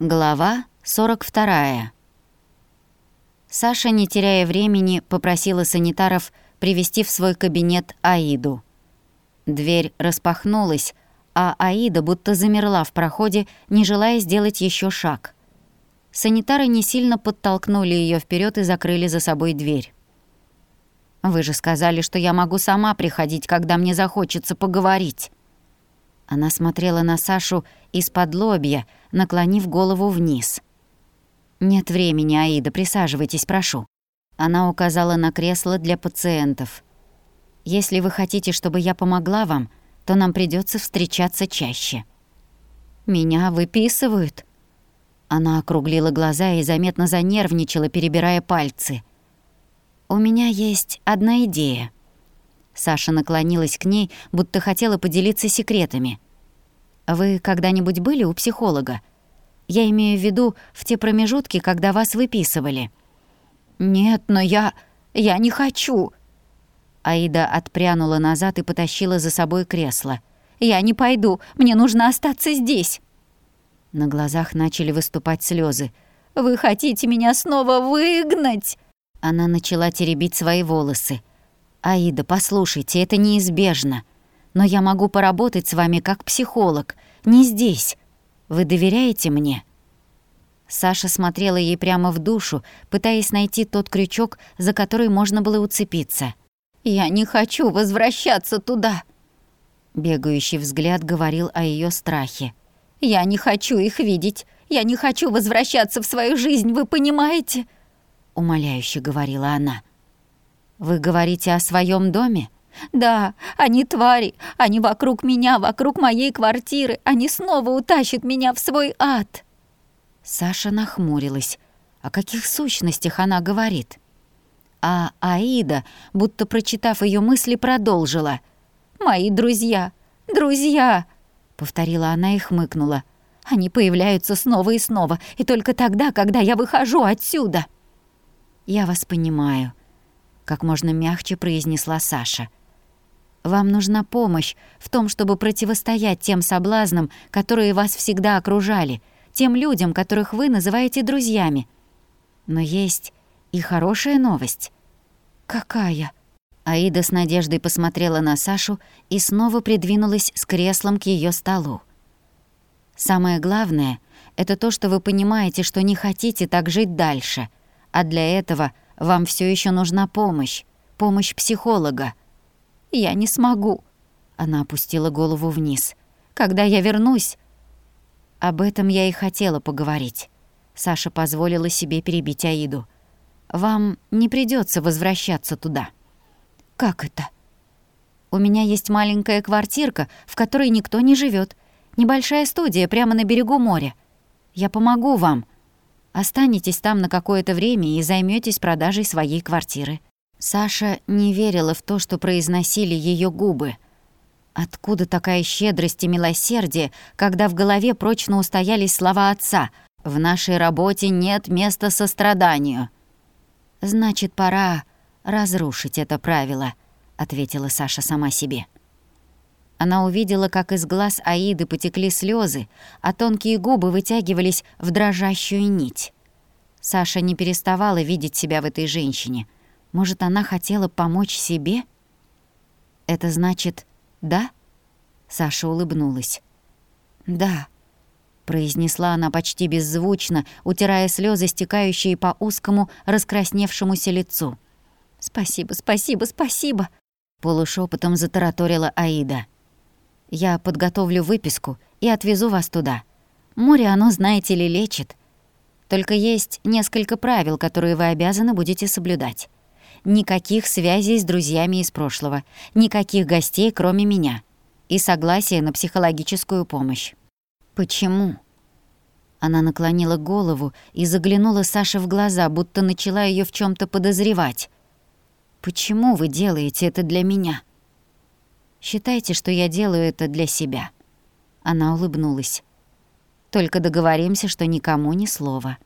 Глава 42. Саша, не теряя времени, попросила санитаров привести в свой кабинет Аиду. Дверь распахнулась, а Аида будто замерла в проходе, не желая сделать еще шаг. Санитары не сильно подтолкнули ее вперед и закрыли за собой дверь. «Вы же сказали, что я могу сама приходить, когда мне захочется поговорить». Она смотрела на Сашу из-под лобья, наклонив голову вниз. «Нет времени, Аида, присаживайтесь, прошу». Она указала на кресло для пациентов. «Если вы хотите, чтобы я помогла вам, то нам придется встречаться чаще». «Меня выписывают?» Она округлила глаза и заметно занервничала, перебирая пальцы. «У меня есть одна идея». Саша наклонилась к ней, будто хотела поделиться секретами. «Вы когда-нибудь были у психолога? Я имею в виду в те промежутки, когда вас выписывали». «Нет, но я... я не хочу». Аида отпрянула назад и потащила за собой кресло. «Я не пойду, мне нужно остаться здесь». На глазах начали выступать слезы. «Вы хотите меня снова выгнать?» Она начала теребить свои волосы. «Аида, послушайте, это неизбежно. Но я могу поработать с вами как психолог. Не здесь. Вы доверяете мне?» Саша смотрела ей прямо в душу, пытаясь найти тот крючок, за который можно было уцепиться. «Я не хочу возвращаться туда!» Бегающий взгляд говорил о ее страхе. «Я не хочу их видеть. Я не хочу возвращаться в свою жизнь, вы понимаете?» умоляюще говорила она. Вы говорите о своем доме? Да, они твари, они вокруг меня, вокруг моей квартиры, они снова утащат меня в свой ад. Саша нахмурилась. О каких сущностях она говорит? А Аида, будто прочитав ее мысли, продолжила. «Мои друзья, друзья!» — повторила она и хмыкнула. «Они появляются снова и снова, и только тогда, когда я выхожу отсюда!» «Я вас понимаю», — как можно мягче произнесла Саша. «Вам нужна помощь в том, чтобы противостоять тем соблазнам, которые вас всегда окружали, тем людям, которых вы называете друзьями. Но есть и хорошая новость». «Какая?» Аида с надеждой посмотрела на Сашу и снова придвинулась с креслом к ее столу. «Самое главное — это то, что вы понимаете, что не хотите так жить дальше», а для этого вам все еще нужна помощь, помощь психолога. Я не смогу. Она опустила голову вниз. Когда я вернусь? Об этом я и хотела поговорить. Саша позволила себе перебить Аиду. Вам не придется возвращаться туда. Как это? У меня есть маленькая квартирка, в которой никто не живет. Небольшая студия прямо на берегу моря. Я помогу вам. Останетесь там на какое-то время и займетесь продажей своей квартиры». Саша не верила в то, что произносили ее губы. Откуда такая щедрость и милосердие, когда в голове прочно устоялись слова отца «В нашей работе нет места состраданию». «Значит, пора разрушить это правило», — ответила Саша сама себе. Она увидела, как из глаз Аиды потекли слезы, а тонкие губы вытягивались в дрожащую нить. Саша не переставала видеть себя в этой женщине. Может, она хотела помочь себе? «Это значит, да?» Саша улыбнулась. «Да», — произнесла она почти беззвучно, утирая слезы, стекающие по узкому, раскрасневшемуся лицу. «Спасибо, спасибо, спасибо!» Полушепотом затараторила Аида. Я подготовлю выписку и отвезу вас туда. Море оно, знаете ли, лечит. Только есть несколько правил, которые вы обязаны будете соблюдать. Никаких связей с друзьями из прошлого, никаких гостей, кроме меня. И согласие на психологическую помощь. Почему? Она наклонила голову и заглянула Саше в глаза, будто начала ее в чем то подозревать. «Почему вы делаете это для меня?» Считайте, что я делаю это для себя». Она улыбнулась. «Только договоримся, что никому ни слова».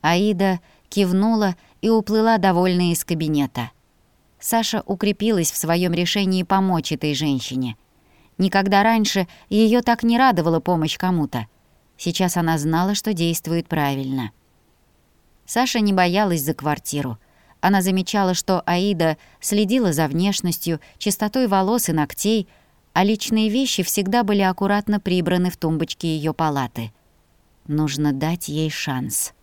Аида кивнула и уплыла довольная из кабинета. Саша укрепилась в своем решении помочь этой женщине. Никогда раньше ее так не радовала помощь кому-то. Сейчас она знала, что действует правильно. Саша не боялась за квартиру. Она замечала, что Аида следила за внешностью, чистотой волос и ногтей, а личные вещи всегда были аккуратно прибраны в тумбочке ее палаты. Нужно дать ей шанс.